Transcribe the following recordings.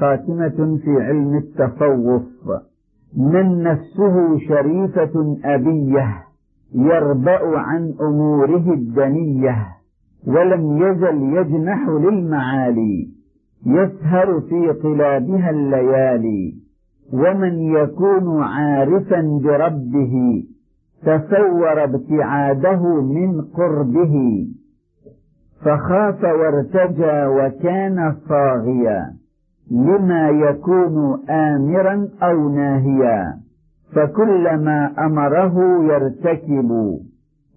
خاتمة في علم التصوف. من نفسه شريفة أبية يربأ عن أموره الدنية ولم يزل يجنح للمعالي يسهر في طلابها الليالي. ومن يكون عارفا بربه تصور ابتعاده من قربه. فخاف وارتجى وكان صاغيا. لما يكون آمرا أو ناهيا فكلما أمره يرتكب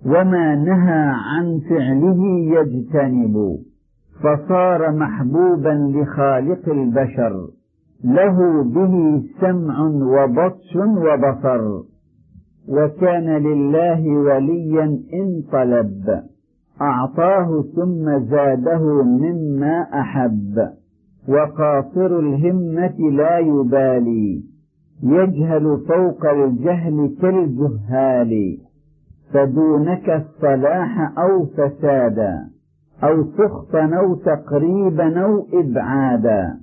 وما نهى عن فعله يجتنب فصار محبوبا لخالق البشر له به سمع وبطش وبصر وكان لله وليا إن طلب أعطاه ثم زاده مما أحب. وقاصر الهمة لا يبالي يجهل فوق الجهل كالجهال. فدونك الصلاح أو فسادا أو سخطا أو تقريبا أو إبعادا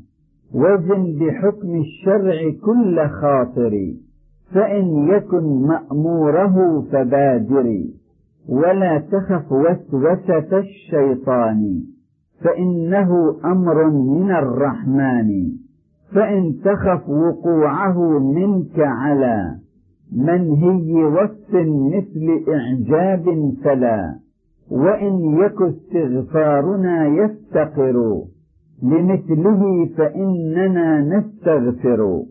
وزن بحكم الشرع كل خاطر فإن يكن مأموره فبادري ولا تخف وسوسة الشيطان. فإنه أمر من الرحمن. فإن تخف وقوعه منك على منهي وصف مثل إعجاب فلا وإن يك استغفارنا يفتقر لمثله فإننا نستغفر.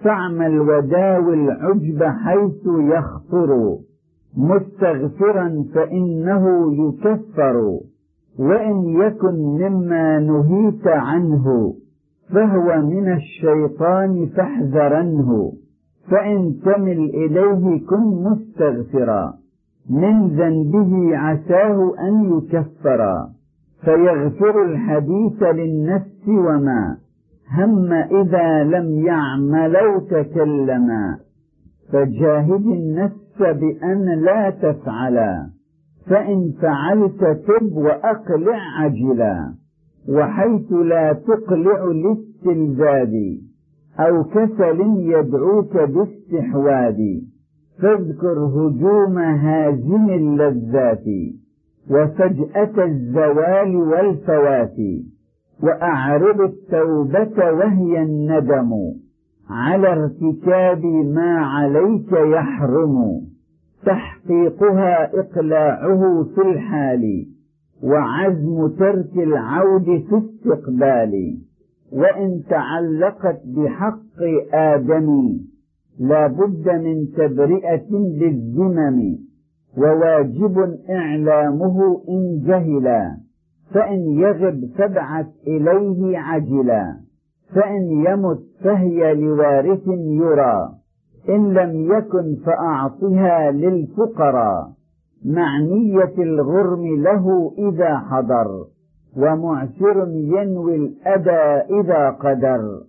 فاعمل وداوي العجب حيث يخطر. مستغفرا فإنه يكفر. وإن يكن مما نهيت عنه فهو من الشيطان فاحذرنه فإن تمل إليه كن مستغفرا من ذنبه عساه أن يكفرا فيغفر الحديث للنفس وما هم إذا لم يعملوا تكلما فجاهد النفس بأن لا تفعلا. فإن فعلت تب وأقلع عجلا وحيث لا تقلع لاستلذاذ أو كسل يدعوك باستحواذ فاذكر هجوم هازم اللذات وفجأة الزوال والفوات وأعرض إقلابك وهي الندم على ارتكاب ما عليك يحرم. تحقيقها إقلاعه في الحال وعزم ترك العود في استقبال. وإن تعلقت بحق آدم لا بد من تبرئة بالذمم وواجب إعلامه إن جهلا. فإن يغب فابعث إليه عجلا. فإن يمت فهي لوارث يرى. إن لم يكن فأعطها للفقراء معنية الغرم له إذا حضر ومعسر ينوي الأذى إذا قدر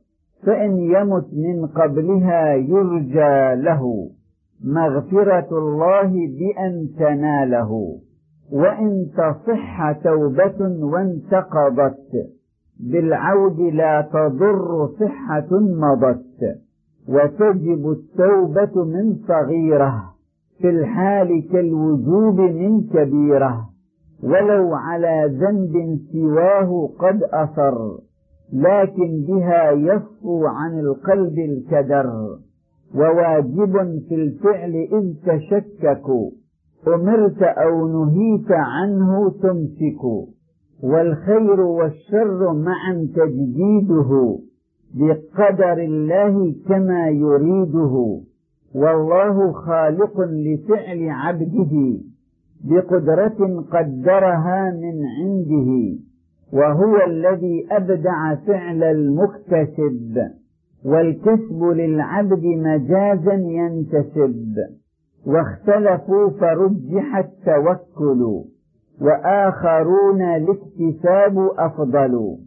فإن يمت من قبلها يرجى له مغفرة الله بأن تناله. وإن تصح توبة وانتقضت بالعود لا تضر صحة مضت. وتجب التوبة من صغيرة في الحال كالوجوب من كبيرة ولو على ذنب سواه قد أثر لكن بها يصفو عن القلب الكدر. وواجب في الفعل إذ تشككوا أمرت أو نهيت عنه تمسك والخير والشر معا تجديده. بقدر الله كما يريده والله خالق لفعل عبده بقدرة قدرها من عنده وهو الذي أبدع فعل المكتسب والكسب للعبد مجازا ينتسب واختلفوا فرجح التوكل وآخرون الاكتساب أفضل.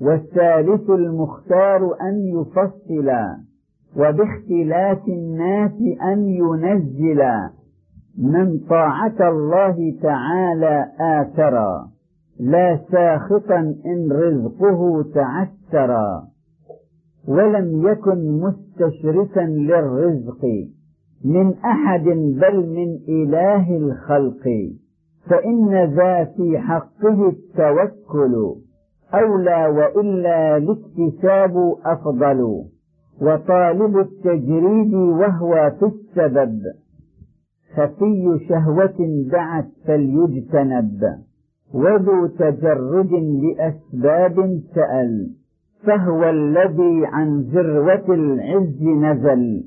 والثالث المختار أن يفصلا وباختلاف الناس أن ينزلا من طاعة الله تعالى آثرا لا ساخطا إن رزقه تعسرا ولم يكن مستشرفا للرزق من أحد بل من إله الخلق فإن ذا في حقه التوكل. أولى وإلا الاكتساب أفضل وطالب التجريد وهو في السبب. خفي شهوة دعت فليجتنب وذو تجرد لأسباب سأل فهو الذي عن ذروة العز نزل.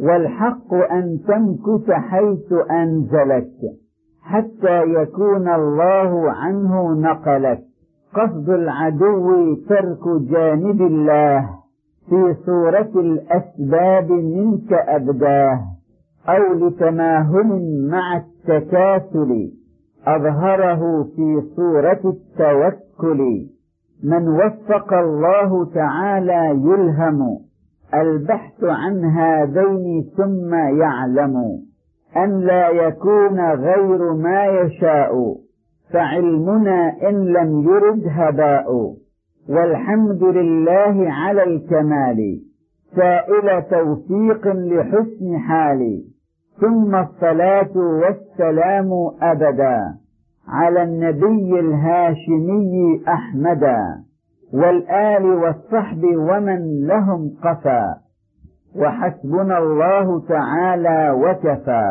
والحق أن تمكث حيث أنزلك حتى يكون الله عنه نقلك قصد العدو ترك جانب الله في صورة الأسباب منك أبداه أو لتماهل مع التكاسل أظهره في صورة التوكل. من وفق الله تعالى يلهم البحث عن هذين ثم يعلم. أن لا يكون غير ما يشاء. فعلمنا إن لم يرد هباء. والحمد لله على الكمال. سائل توفيق لحسن حالي ثم الصلاة والسلام أبدا على النبي الهاشمي أحمدا. والآل والصحب ومن لهم قفا. وحسبنا الله تعالى وكفى.